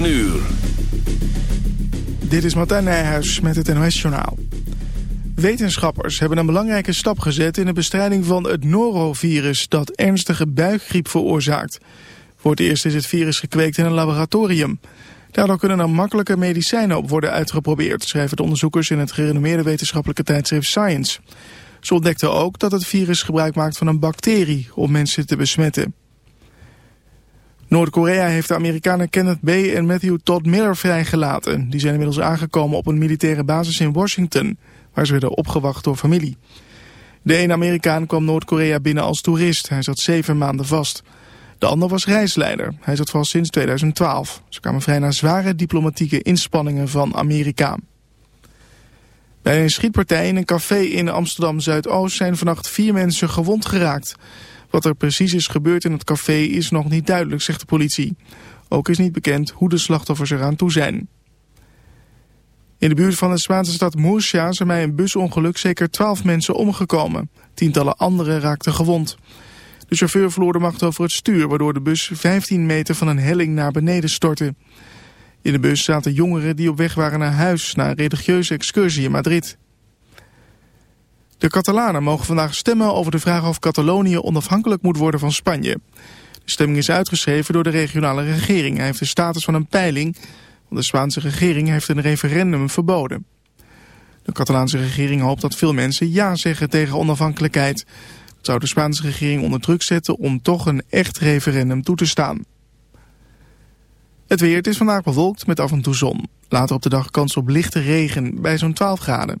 9 uur. Dit is Martijn Nijhuis met het NOS-journaal. Wetenschappers hebben een belangrijke stap gezet in de bestrijding van het norovirus dat ernstige buikgriep veroorzaakt. Voor het eerst is het virus gekweekt in een laboratorium. Daardoor kunnen er makkelijke medicijnen op worden uitgeprobeerd, schrijven de onderzoekers in het gerenommeerde wetenschappelijke tijdschrift Science. Ze ontdekten ook dat het virus gebruik maakt van een bacterie om mensen te besmetten. Noord-Korea heeft de Amerikanen Kenneth B. en Matthew Todd Miller vrijgelaten. Die zijn inmiddels aangekomen op een militaire basis in Washington, waar ze werden opgewacht door familie. De ene Amerikaan kwam Noord-Korea binnen als toerist. Hij zat zeven maanden vast. De ander was reisleider. Hij zat vast sinds 2012. Ze kwamen vrij na zware diplomatieke inspanningen van Amerika. Bij een schietpartij in een café in Amsterdam-Zuidoost zijn vannacht vier mensen gewond geraakt. Wat er precies is gebeurd in het café is nog niet duidelijk, zegt de politie. Ook is niet bekend hoe de slachtoffers eraan toe zijn. In de buurt van de Spaanse stad Murcia zijn bij een busongeluk zeker twaalf mensen omgekomen. Tientallen anderen raakten gewond. De chauffeur verloor de macht over het stuur, waardoor de bus 15 meter van een helling naar beneden stortte. In de bus zaten jongeren die op weg waren naar huis na een religieuze excursie in Madrid. De Catalanen mogen vandaag stemmen over de vraag of Catalonië onafhankelijk moet worden van Spanje. De stemming is uitgeschreven door de regionale regering. Hij heeft de status van een peiling, want de Spaanse regering heeft een referendum verboden. De Catalaanse regering hoopt dat veel mensen ja zeggen tegen onafhankelijkheid. Dat zou de Spaanse regering onder druk zetten om toch een echt referendum toe te staan. Het weer, het is vandaag bewolkt met af en toe zon. Later op de dag kans op lichte regen bij zo'n 12 graden.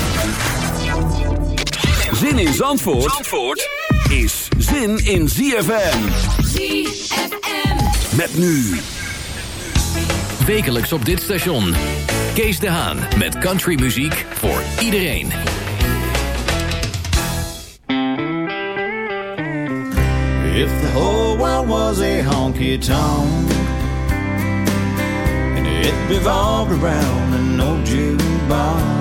Zin in Zandvoort, Zandvoort is zin in ZFM. ZFM. Met nu Wekelijks op dit station. Kees de Haan met countrymuziek voor iedereen. If the whole world was a honky tonk and it revolved around an old jukebox,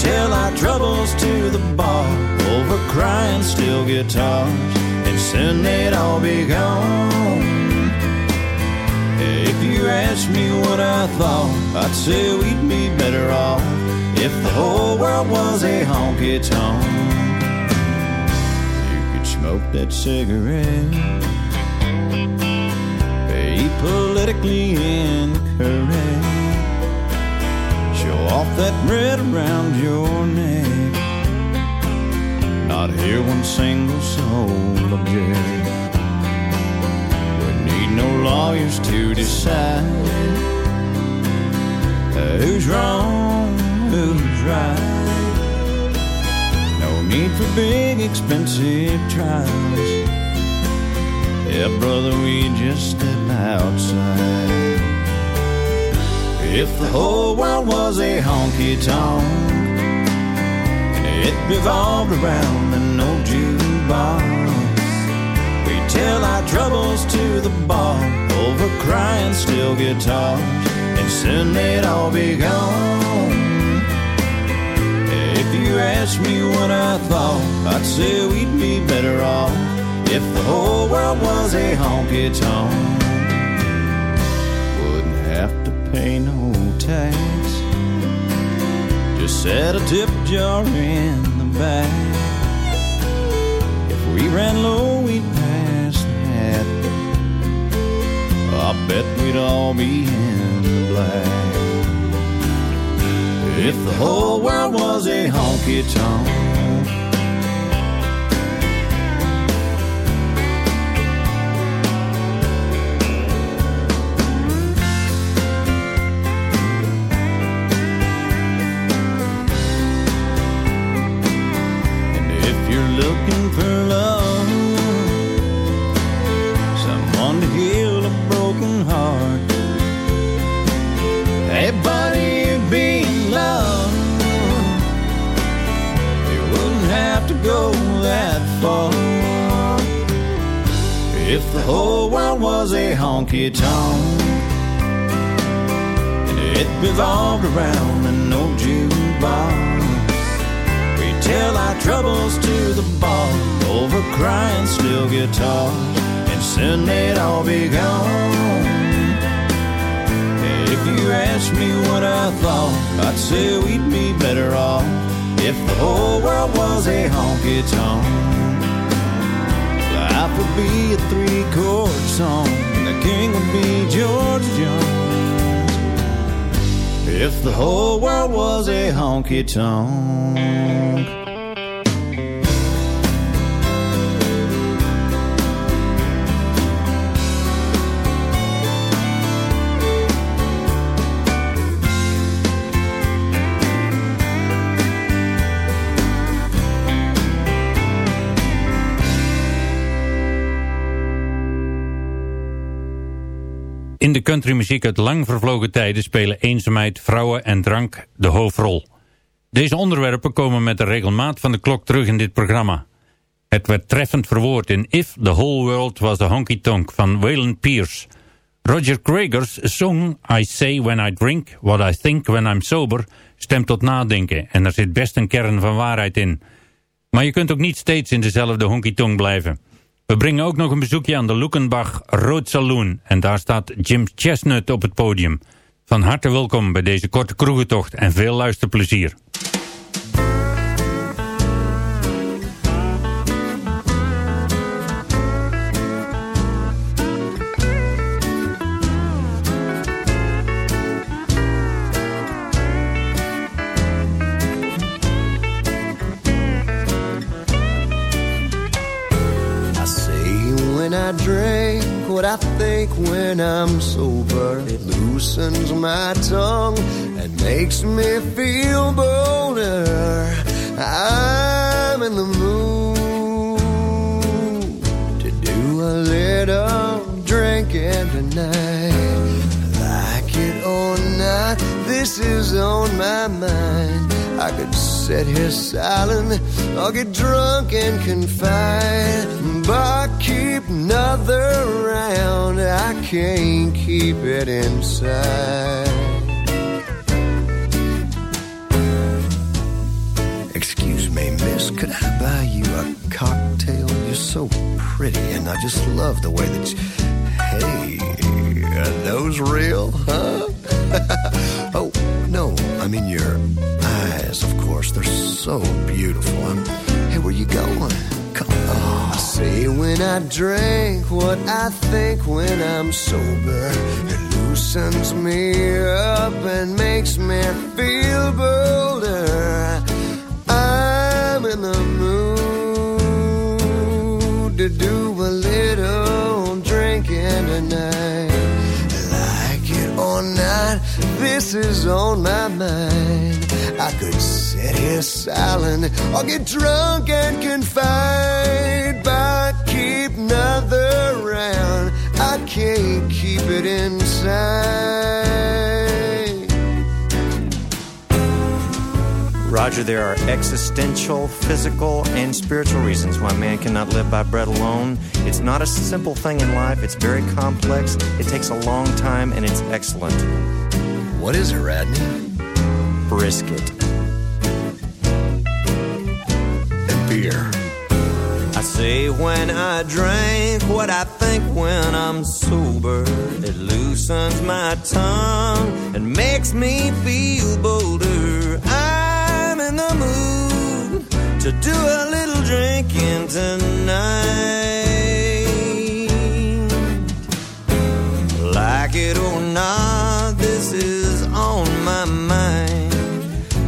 tell our troubles to the bar over crying steel guitars, and soon they'd all be gone. If you asked me what I thought, I'd say we'd be better off if the whole world was a honky tonk. You could smoke that cigarette, be politically incorrect, show off that red around your neck, not hear one single soul object We need no lawyers to decide who's wrong, who's right. No need for big, expensive trials. Yeah, brother, we just step outside. If the whole world was a honky tonk, it revolved around an old jukebox, we tell our troubles to the bar over crying steel guitars, and soon they'd all be gone. If you asked me what I thought, I'd say we'd be better off if the whole world was a honky tonk. Pay no tax. Just set a tip jar in the back. If we ran low, we'd pass that. I bet we'd all be in the black. If the whole world was a honky tonk. You're looking for love, someone to heal a broken heart. Hey, buddy, you'd be in love. You wouldn't have to go that far. If the whole world was a honky tonk, and it revolved around an old jukebox, tell our troubles to the bar over crying steel guitars, and soon they'd all be gone. If you asked me what I thought, I'd say we'd be better off if the whole world was a honky tonk. Life would be a three chord song, and the king would be George Jones. If the whole world was a honky tonk. In de countrymuziek uit lang vervlogen tijden spelen eenzaamheid, vrouwen en drank de hoofdrol. Deze onderwerpen komen met de regelmaat van de klok terug in dit programma. Het werd treffend verwoord in If the Whole World Was a Honky Tonk van Waylon Pierce. Roger Craigers song I Say When I Drink What I Think When I'm Sober stemt tot nadenken en er zit best een kern van waarheid in. Maar je kunt ook niet steeds in dezelfde honky tonk blijven. We brengen ook nog een bezoekje aan de Lukenbach Road Saloon en daar staat Jim Chestnut op het podium. Van harte welkom bij deze korte kroegentocht en veel luisterplezier. I drink what I think when I'm sober. It loosens my tongue and makes me feel bolder. I'm in the mood to do a little drinking tonight. Like it or not, this is on my mind. I could sit here silent or get drunk and confide. But keep another round, I can't keep it inside. Excuse me, miss, could I buy you a cocktail? You're so pretty, and I just love the way that you. Hey, are those real, huh? So beautiful. I'm, hey, where you going? Come on. I say when I drink what I think when I'm sober. It loosens me up and makes me feel bolder. I'm in the mood to do a little drinking tonight. It this is on my mind. I I could sit here silent or get drunk and confide, but keep another round. I can't keep it inside. Roger, there are existential, physical, and spiritual reasons why man cannot live by bread alone. It's not a simple thing in life, it's very complex, it takes a long time, and it's excellent. What is it, Radney? Brisket. And beer. I say when I drink what I think when I'm sober. It loosens my tongue and makes me feel to do a little drinking tonight. Like it or not, this is on my mind.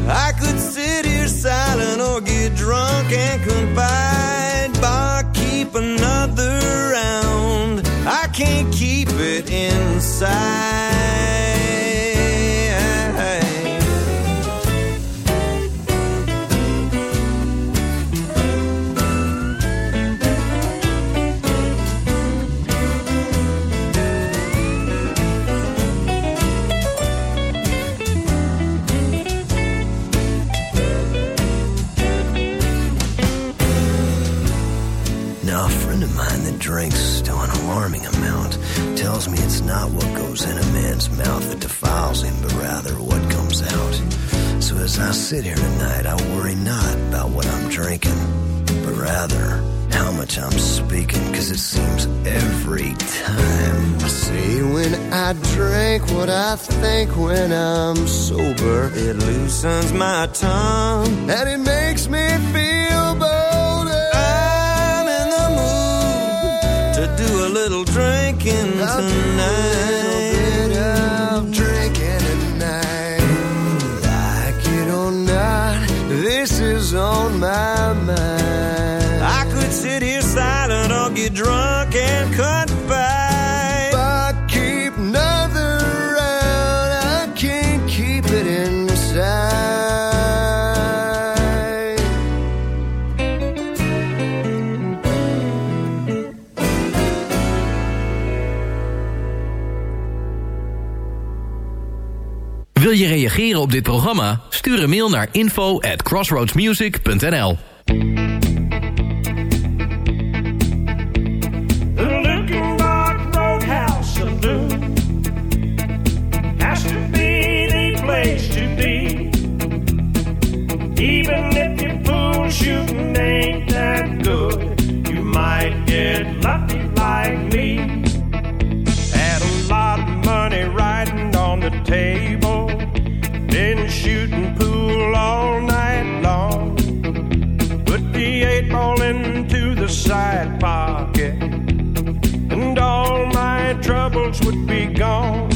I could sit here silent or get drunk and confide, but keep another round. I can't keep it inside. Sit here tonight, I worry not about what I'm drinking, but rather how much I'm speaking, cause it seems every time I say when I drink what I think when I'm sober. It loosens my tongue and it makes reageren op dit programma? Stuur een mail naar info at crossroadsmusic.nl. Even if your pool shooting ain't that good, you might get lucky like me. Had a lot of money riding on the table, been shooting pool all night long. Put the eight ball into the side pocket, and all my troubles would be gone.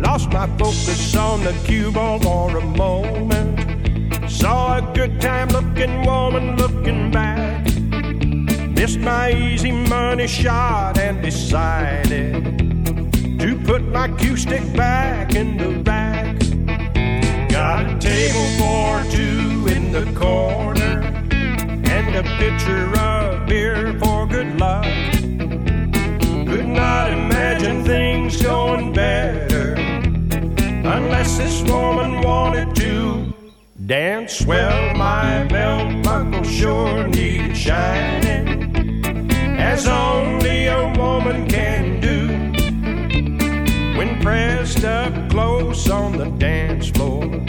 Lost my focus on the cue ball for a moment. Saw a good time looking woman looking back. Missed my easy money shot and decided to put my cue stick back in the rack. Got a table for two in the corner and a pitcher of beer for good luck. Could not imagine things going better unless this woman wanted to dance. Well, my belt buckle sure needed shining, as only a woman can do. When pressed up close on the dance floor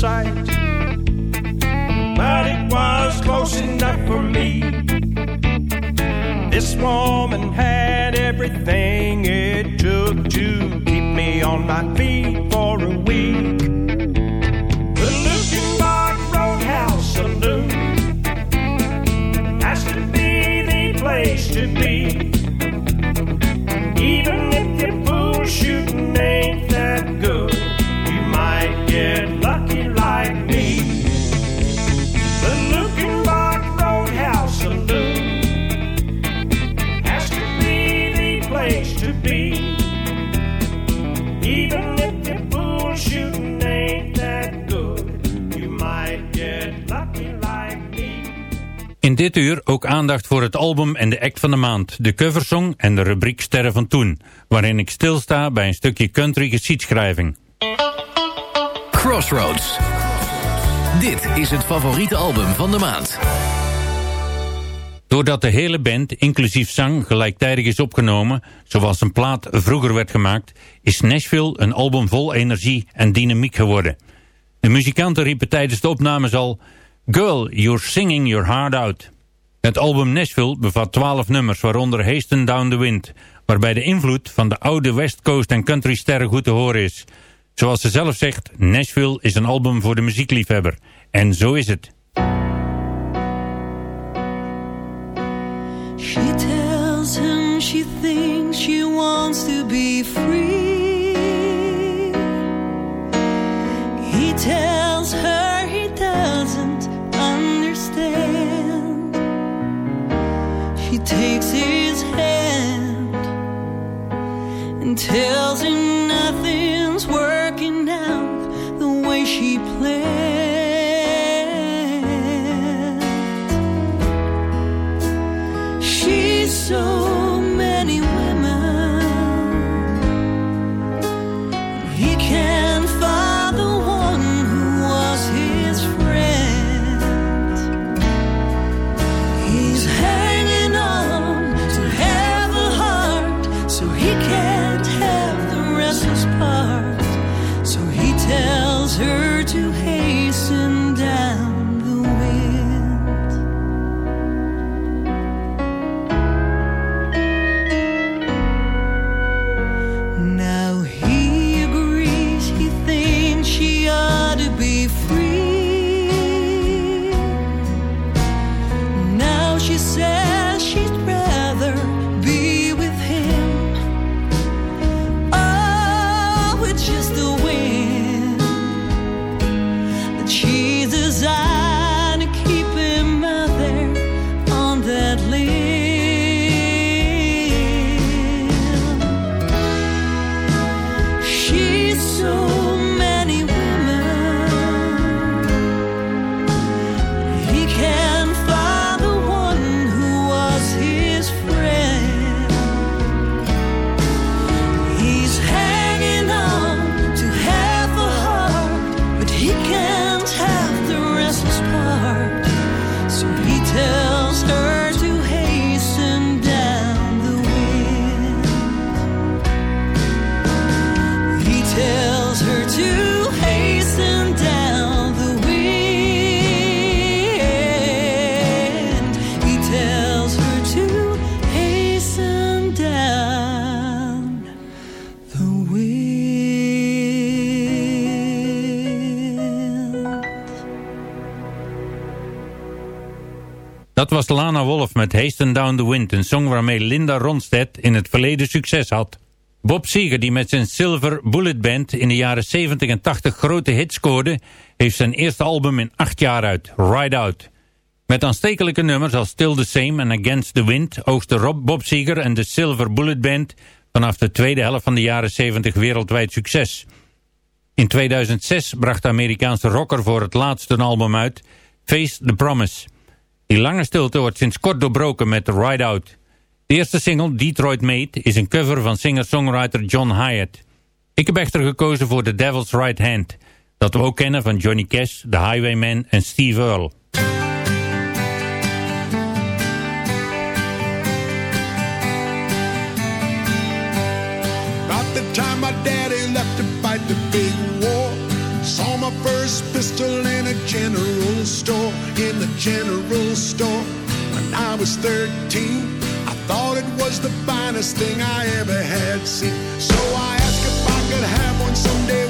sight. But it was close enough for me. This woman had ook aandacht voor het album en de act van de maand, de coversong en de rubriek Sterren van Toen, waarin ik stilsta bij een stukje country geschiedschrijving. Crossroads. Dit is het favoriete album van de maand. Doordat de hele band, inclusief zang, gelijktijdig is opgenomen, zoals een plaat vroeger werd gemaakt, is Nashville een album vol energie en dynamiek geworden. De muzikanten riepen tijdens de opnames al, Girl, you're singing your heart out. Het album Nashville bevat twaalf nummers, waaronder Hasten Down the Wind, waarbij de invloed van de oude West Coast en country sterren goed te horen is. Zoals ze zelf zegt, Nashville is een album voor de muziekliefhebber. En zo is het. Takes his hand and tells him nothing's working out the way she planned. Dat was Lana Wolf met Hasten Down the Wind, een song waarmee Linda Ronstadt in het verleden succes had. Bob Seger, die met zijn Silver Bullet Band in de jaren 70 en 80 grote hits scoorde, heeft zijn eerste album in acht jaar uit, Ride Out. Met aanstekelijke nummers als Still the Same en Against the Wind oogste Rob Bob Seger en de Silver Bullet Band vanaf de tweede helft van de jaren 70 wereldwijd succes. In 2006 bracht de Amerikaanse rocker voor het laatste album uit, Face the Promise. Die lange stilte wordt sinds kort doorbroken met Ride Out. De eerste single, Detroit Made, is een cover van singer-songwriter John Hyatt. Ik heb echter gekozen voor The Devil's Right Hand, dat we ook kennen van Johnny Cash, The Highwayman en Steve Earle. store, in the general store. When I was 13, I thought it was the finest thing I ever had seen. So I asked if I could have one someday.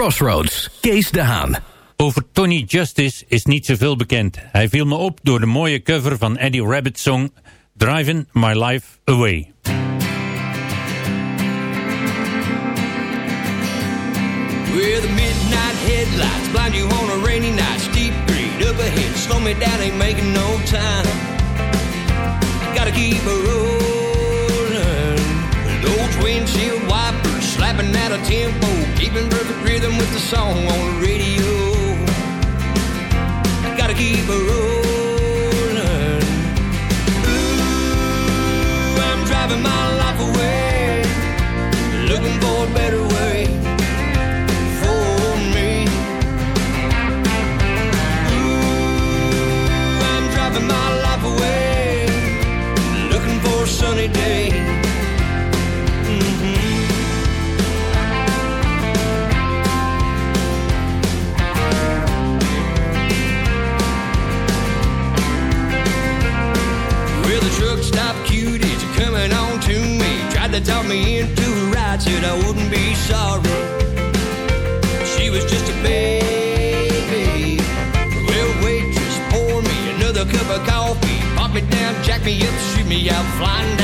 Crossroads, Kees de Haan. Over Tony Justice is niet zoveel bekend. Hij viel me op door de mooie cover van Eddie Rabbit's song Driving My Life Away. With the midnight headlights blind you on a rainy night Steep grade up ahead, slow me down, ain't making no time Gotta keep a rolling Those windshield wipers slapping at a tempo, keeping perfect rhythm with the song on the radio. I gotta keep it rolling. Ooh, I'm driving my life away, looking for a better way. Jack me up, shoot me out, flying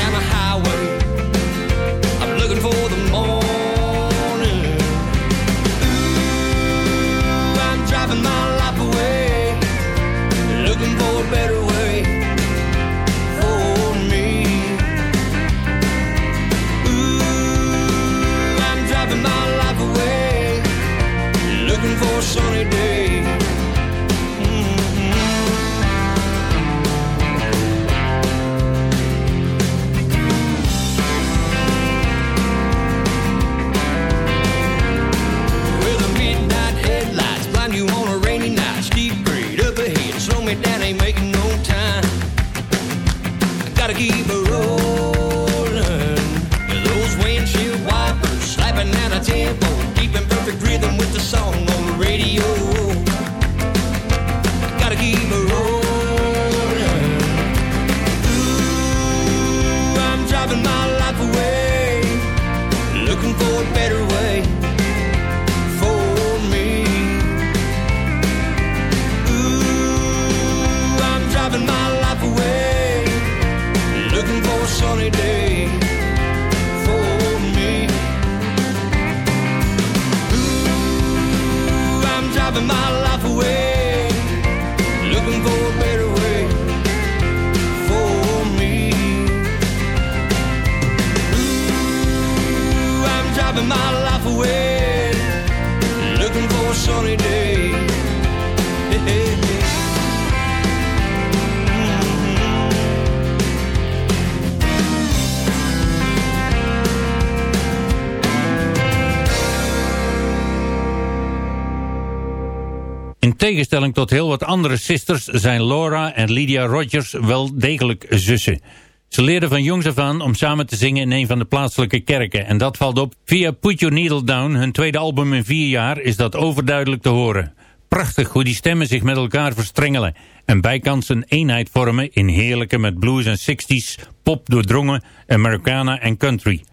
tegenstelling tot heel wat andere sisters zijn Laura en Lydia Rogers wel degelijk zussen. Ze leerden van jongs af aan om samen te zingen in een van de plaatselijke kerken. En dat valt op. Via Put Your Needle Down, hun tweede album in vier jaar, is dat overduidelijk te horen. Prachtig hoe die stemmen zich met elkaar verstrengelen. En bijkans een eenheid vormen in heerlijke met blues en 60s, pop doordrongen, Americana en country.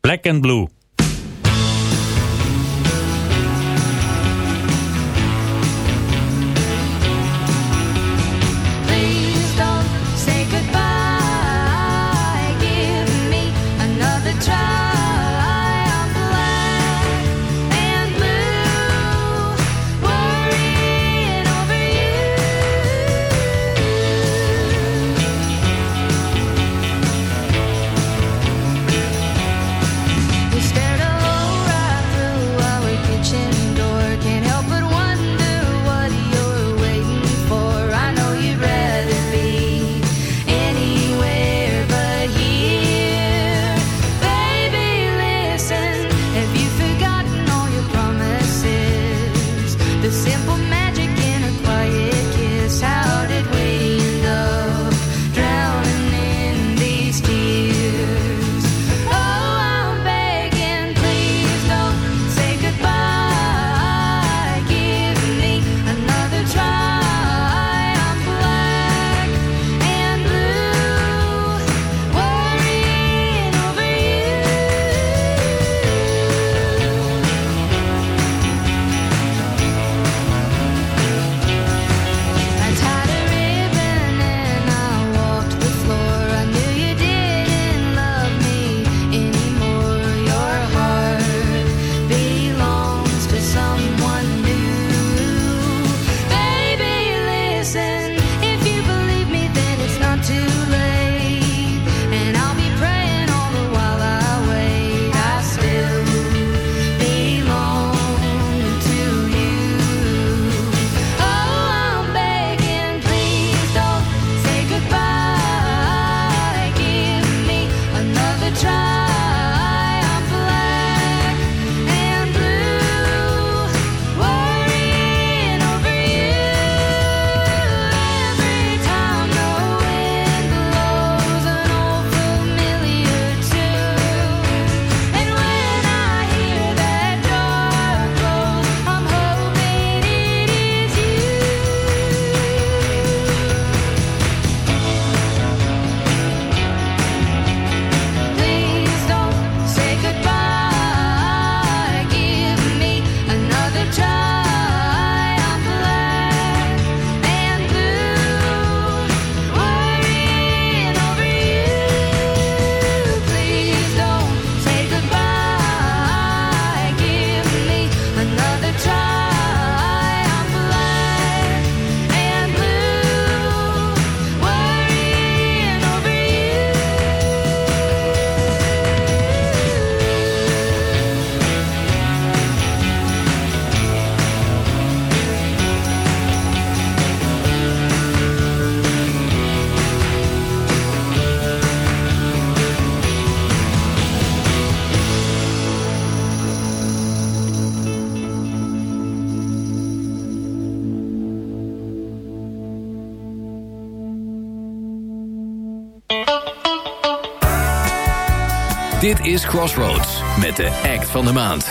Black and Blue. Is Crossroads met de act van de maand.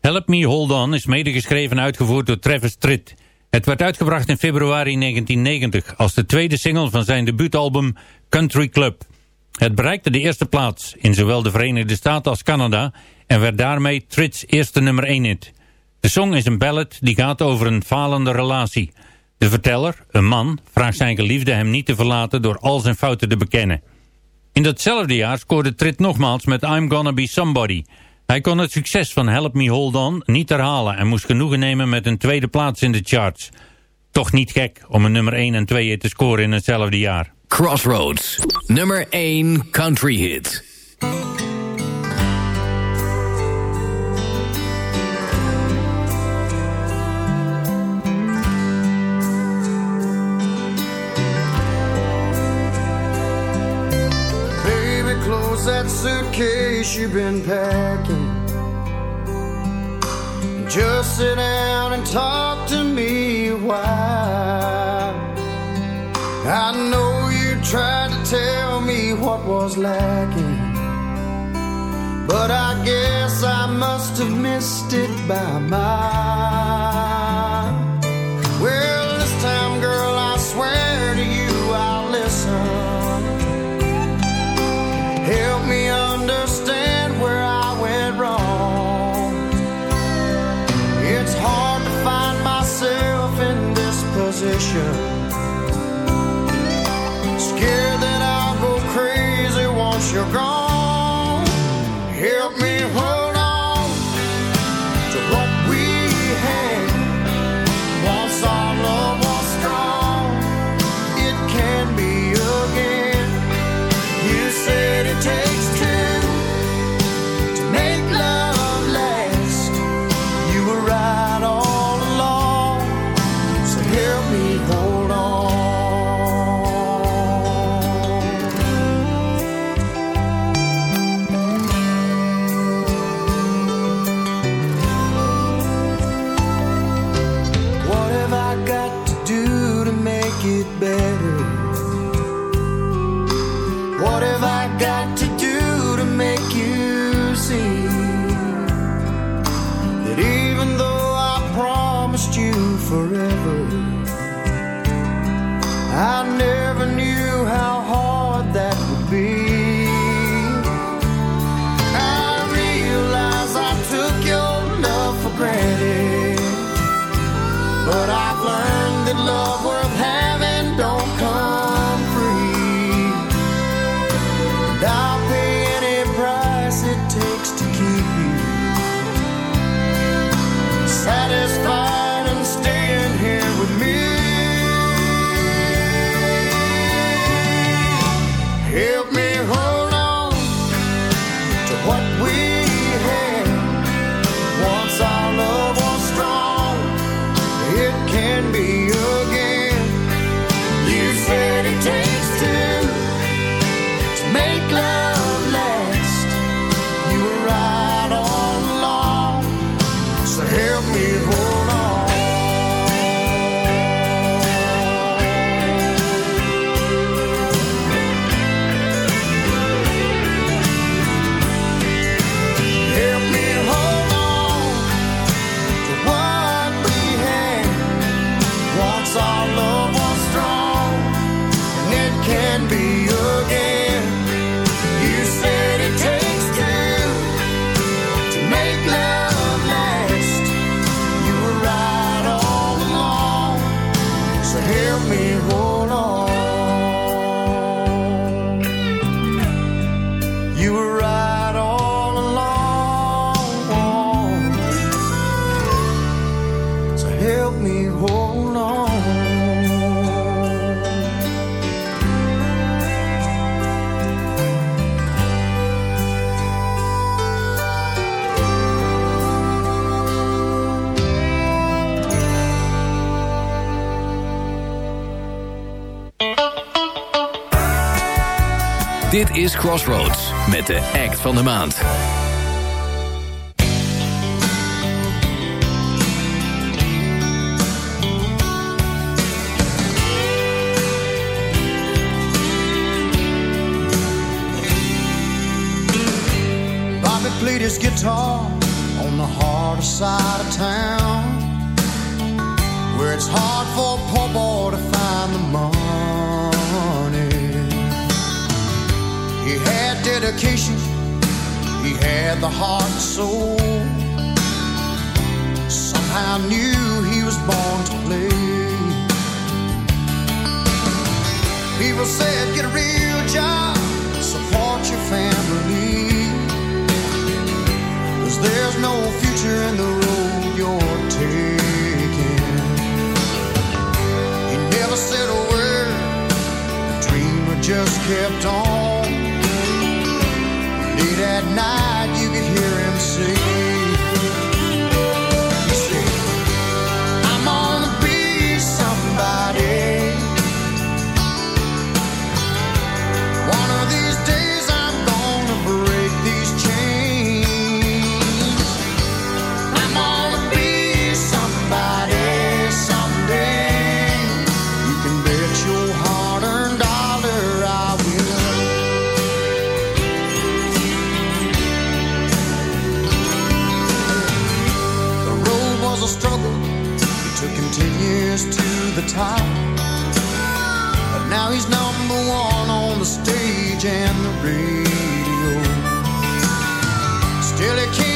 Help Me Hold On is medegeschreven en uitgevoerd door Travis Tritt. Het werd uitgebracht in februari 1990 als de tweede single van zijn debuutalbum Country Club. Het bereikte de eerste plaats in zowel de Verenigde Staten als Canada en werd daarmee Tritt's eerste nummer 1 hit. De song is een ballad die gaat over een falende relatie. De verteller, een man, vraagt zijn geliefde hem niet te verlaten door al zijn fouten te bekennen. In datzelfde jaar scoorde Tritt nogmaals met I'm Gonna Be Somebody. Hij kon het succes van Help Me Hold On niet herhalen en moest genoegen nemen met een tweede plaats in de charts. Toch niet gek om een nummer 1 en 2 te scoren in hetzelfde jaar. Crossroads, nummer 1 country hit. That suitcase you've been packing. Just sit down and talk to me a while. I know you tried to tell me what was lacking. But I guess I must have missed it by a. Crossroads met de act van de maand. played his guitar on the harder side of town, where it's hard for poor boy dedication, he had the heart and soul. Somehow knew he was born to play. People said, get a real job, support your family. Cause there's no future in the road you're taking. He never said a word, the dreamer just kept on. Late at night, you could hear him say, the top. But now he's number one on the stage and the radio. Still, he can't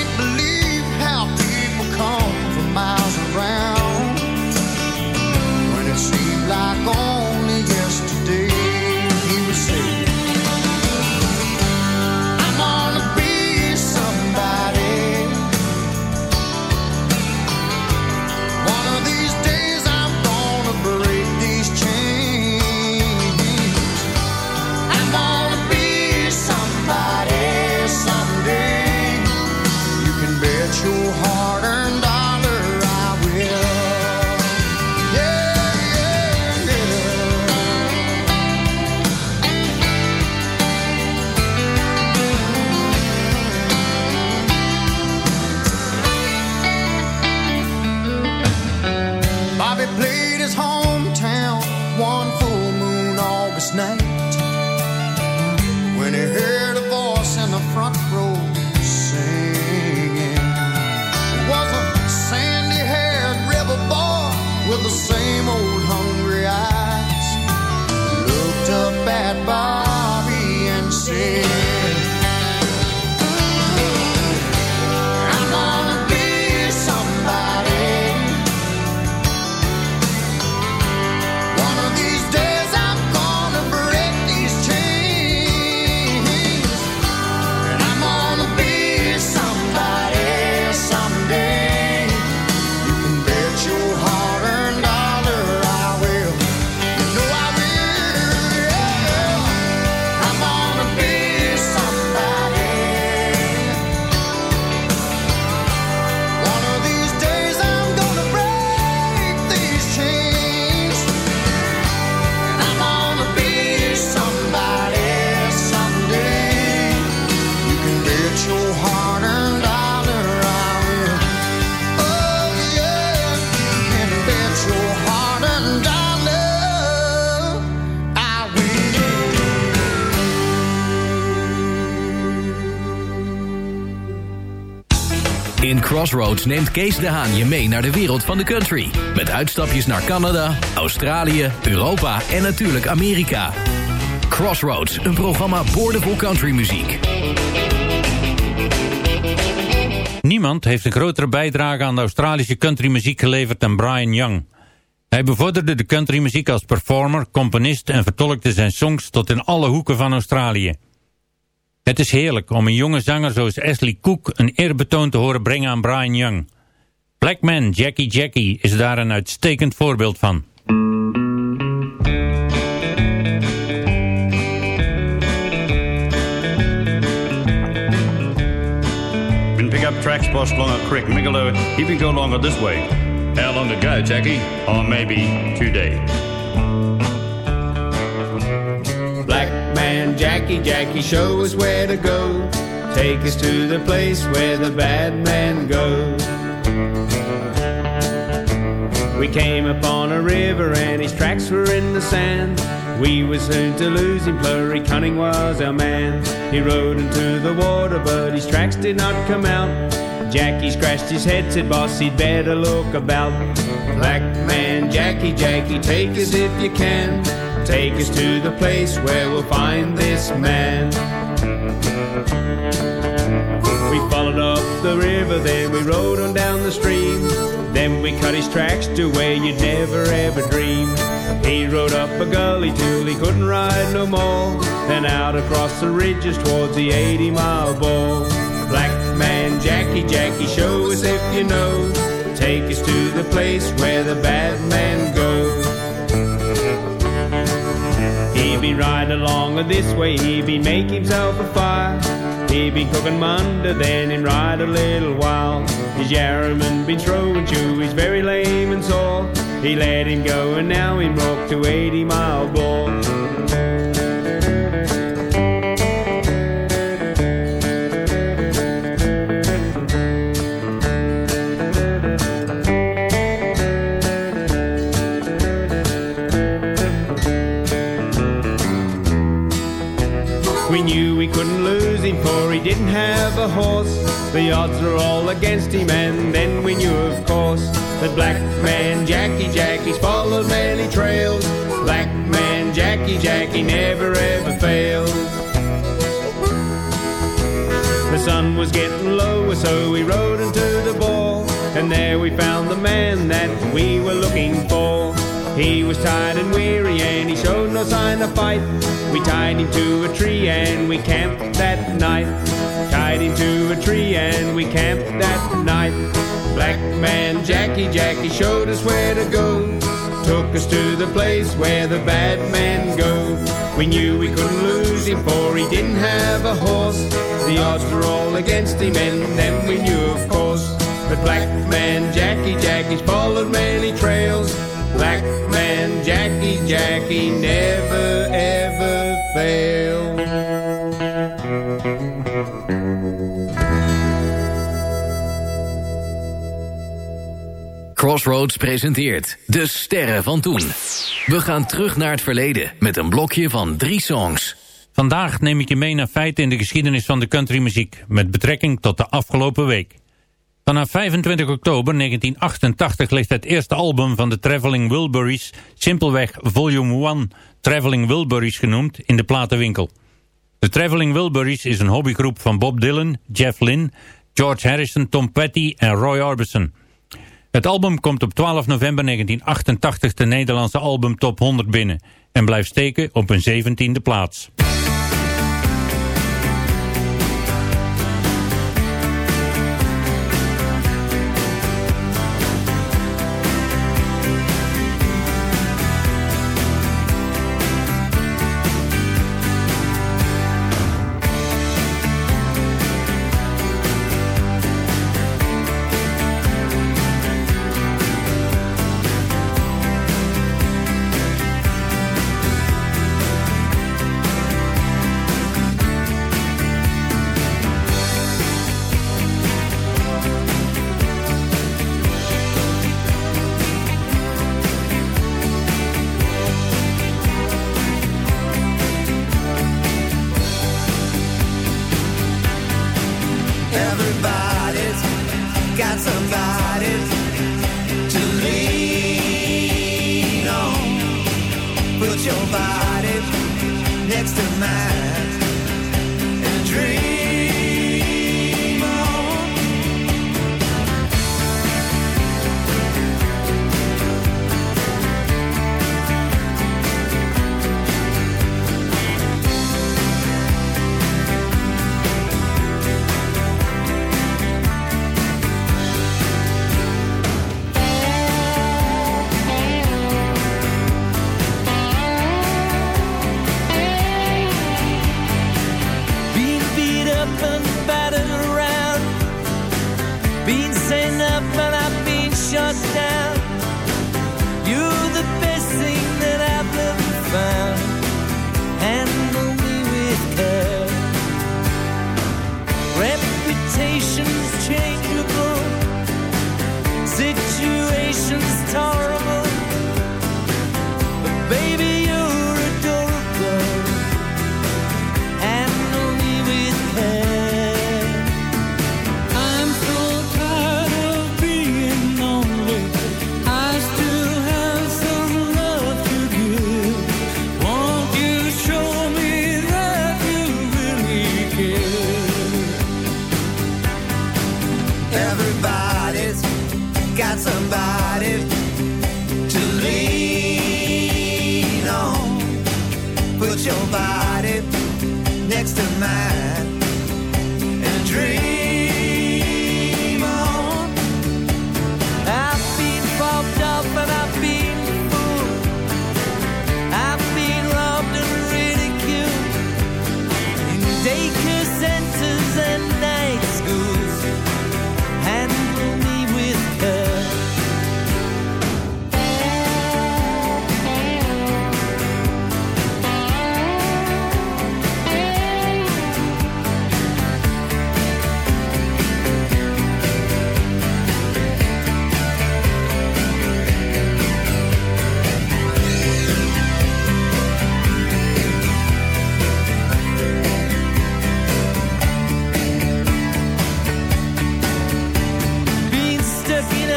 Crossroads neemt Kees de Haan je mee naar de wereld van de country. Met uitstapjes naar Canada, Australië, Europa en natuurlijk Amerika. Crossroads, een programma boordevol countrymuziek. Niemand heeft een grotere bijdrage aan de Australische countrymuziek geleverd dan Brian Young. Hij bevorderde de countrymuziek als performer, componist en vertolkte zijn songs tot in alle hoeken van Australië. Het is heerlijk om een jonge zanger zoals Ashley Cook een eerbetoon te horen brengen aan Brian Young. Black Man Jackie Jackie is daar een uitstekend voorbeeld van. Been pick up tracks bust along a creek. Migolo, he been go longer this way. How long to go, Jackie? Or maybe two Jackie, Jackie, show us where to go. Take us to the place where the bad man goes. We came upon a river and his tracks were in the sand. We were soon to lose him, Plurry Cunning was our man. He rode into the water, but his tracks did not come out. Jackie scratched his head, said, Boss, he'd better look about. Black man, Jackie, Jackie, take us if you can. Take us to the place where we'll find this man. We followed up the river, then we rode on down the stream. Then we cut his tracks to where you'd never ever dream. He rode up a gully till he couldn't ride no more. Then out across the ridges towards the 80 mile ball. Black man, Jackie, Jackie, show us if you know. Take us to the place where the bad man goes. Be riding along this way, he be make himself a fire. He be cooking Monday, then him ride a little while. His yarraman been throwing to, he's very lame and sore. He let him go and now he broke to 80 mile ball. For he didn't have a horse. The odds were all against him and then we knew of course that black man Jackie Jackie's followed many trails. Black man Jackie Jackie never ever fails. The sun was getting lower, so we rode into the ball, and there we found the man that we were looking for. He was tired and weary, and he showed no sign of fight. We tied him to a tree, and we camped that night. Tied him to a tree, and we camped that night. Black man Jackie Jackie showed us where to go. Took us to the place where the bad men go. We knew we couldn't lose him, for he didn't have a horse. The odds were all against him, and then we knew, of course, that black man Jackie Jackie's followed many trails. Black man Jackie Jackie never ever failed. Crossroads presenteert De Sterren van Toen. We gaan terug naar het verleden met een blokje van drie songs. Vandaag neem ik je mee naar feiten in de geschiedenis van de countrymuziek... met betrekking tot de afgelopen week. Vanaf 25 oktober 1988 ligt het eerste album van de Traveling Wilburys... simpelweg Volume 1, Traveling Wilburys genoemd, in de platenwinkel. De Traveling Wilburys is een hobbygroep van Bob Dylan, Jeff Lynne... George Harrison, Tom Petty en Roy Orbison... Het album komt op 12 november 1988 de Nederlandse album Top 100 binnen... en blijft steken op een 17e plaats.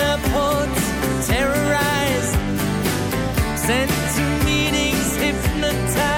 Airports, terrorized, sent to meetings, hypnotized,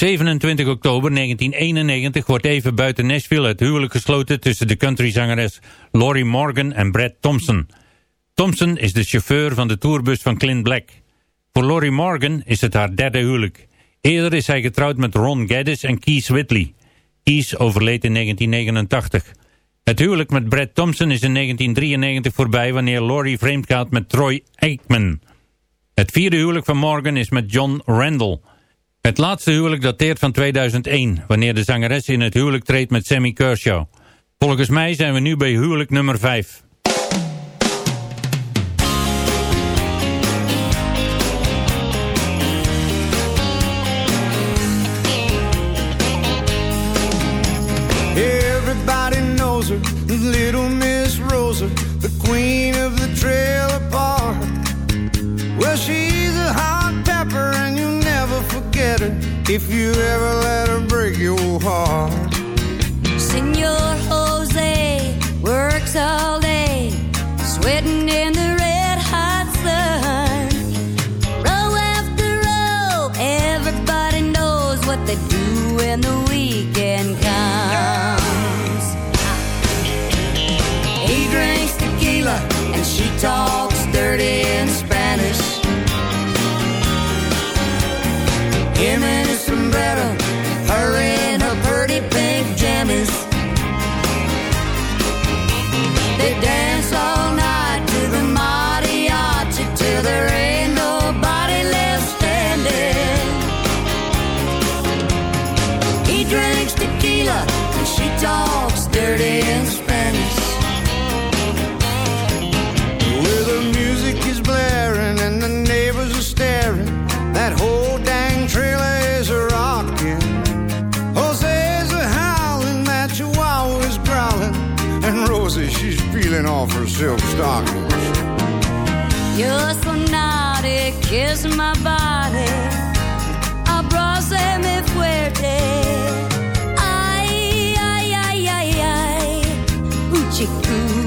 27 oktober 1991 wordt even buiten Nashville het huwelijk gesloten tussen de countryzangeres Lori Morgan en Brad Thompson. Thompson is de chauffeur van de tourbus van Clint Black. Voor Lori Morgan is het haar derde huwelijk. Eerder is hij getrouwd met Ron Geddes en Keith Whitley. Keith overleed in 1989. Het huwelijk met Brad Thompson is in 1993 voorbij wanneer Lori vreemd gaat met Troy Aikman. Het vierde huwelijk van Morgan is met John Randall. Het laatste huwelijk dateert van 2001, wanneer de zangeres in het huwelijk treedt met Sammy Kershaw. Volgens mij zijn we nu bij huwelijk nummer 5. If you ever let her break your heart. Senor Jose works all day, sweating in the red hot sun. Row after row, everybody knows what they do when the weekend comes. He drinks tequila and she talks peeling off her silk stockings. You're so naughty, kiss my body. Abrázame fuerte. Ay, ay, ay, ay, ay. Chicuta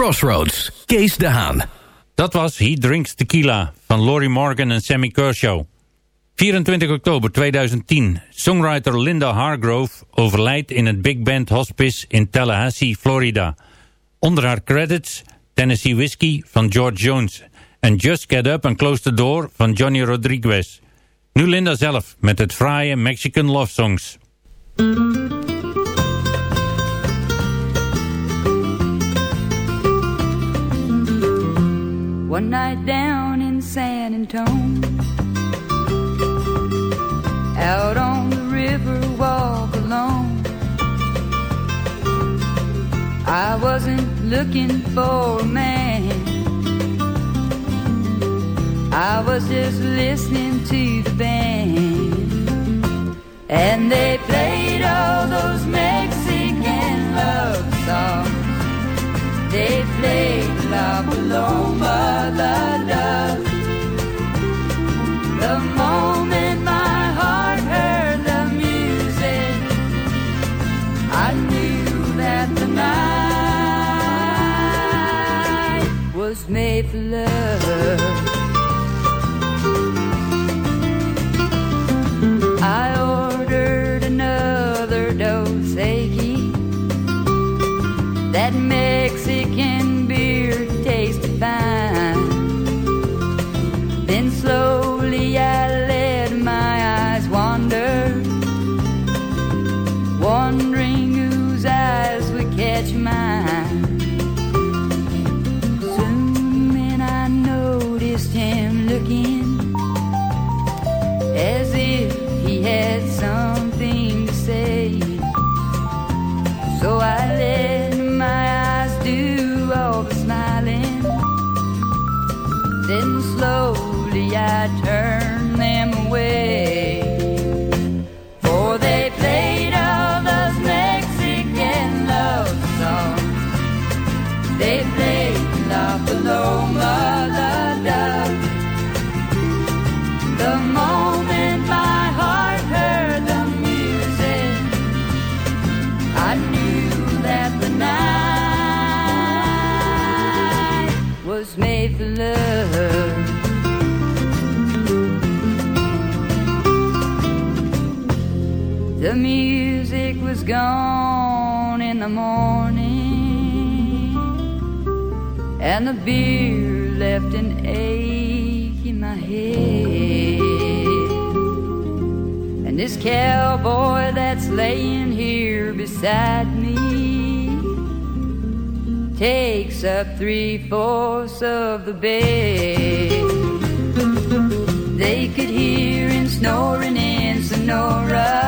Crossroads, Kees de Haan. Dat was He Drinks Tequila van Laurie Morgan en Sammy Kershaw. 24 oktober 2010. Songwriter Linda Hargrove overlijdt in het Big Band Hospice in Tallahassee, Florida. Onder haar credits Tennessee Whiskey van George Jones en Just Get Up and Close the Door van Johnny Rodriguez. Nu Linda zelf met het fraaie Mexican Love Songs. One night down in San Antone, out on the river walk alone. I wasn't looking for a man. I was just listening to the band, and they played all those Mexican love songs. They played La Paloma, la dove. The moment music was gone in the morning, and the beer left an ache in my head. And this cowboy that's laying here beside me takes up three fourths of the bed. They could hear him snoring in Sonora.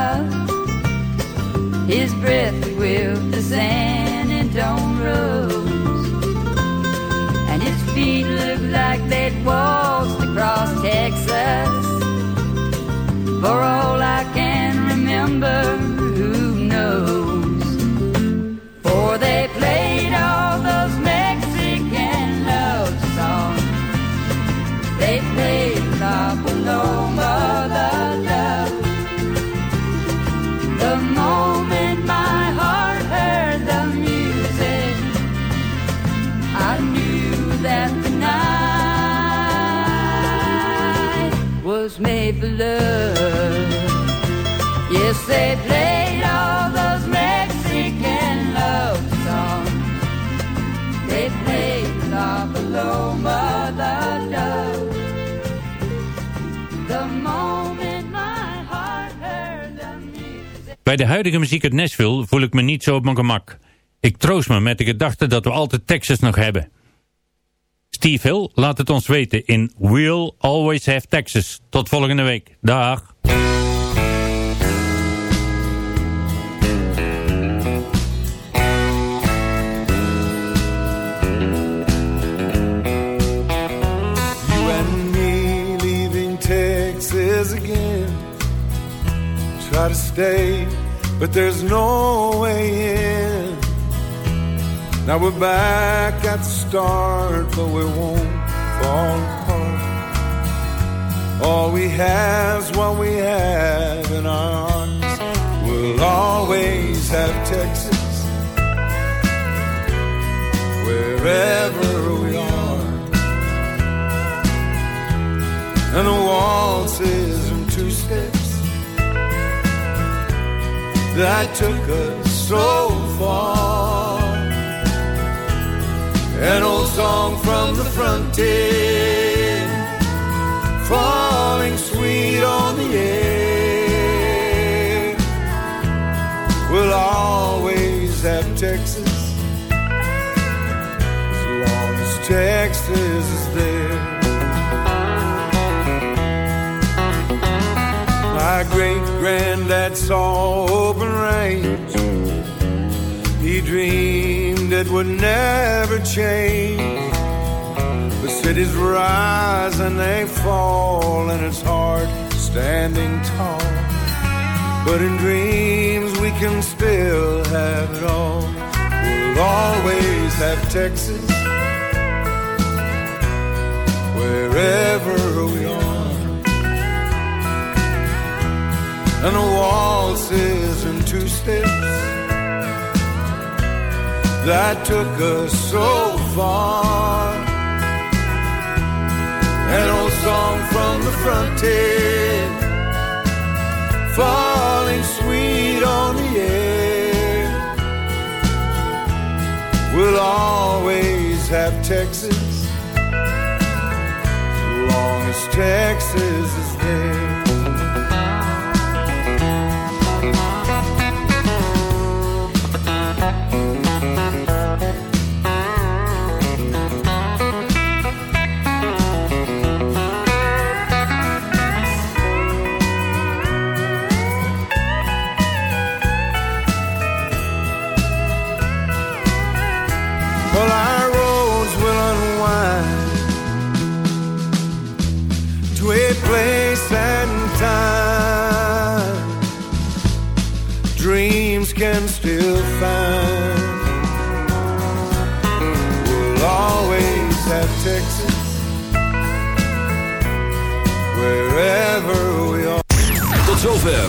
His breath whip the San Antone roads, and his feet looked like they'd waltzed across Texas. For all I can remember, Yes, they played all those Mexican love songs. They played La Paloma, the dove. The moment my heart heard the music. Bij de huidige muziek uit Nashville voel ik me niet zo op mijn gemak. Ik troost me met de gedachte dat we altijd Texas nog hebben. Steve Hill laat het ons weten in We'll Always Have Texas. Tot volgende week. Dag. Again. Try to stay, but there's no way in. Now we're back at the start, but we won't fall apart. All we have's what we have in our hearts. We'll always have Texas. Wherever we are. and the waltzes and two steps that took us so far. An old song from the frontier, falling sweet on the air. We'll always have Texas, as long as Texas is there. My great granddad saw open range. He dreamed it would never change. The cities rise and they fall, and it's hard standing tall. But in dreams, we can still have it all. We'll always have Texas, wherever we are. and the waltzes and two steps that took us so far. An old song from the frontier, falling sweet on the air. We'll always have Texas, as long as Texas is there.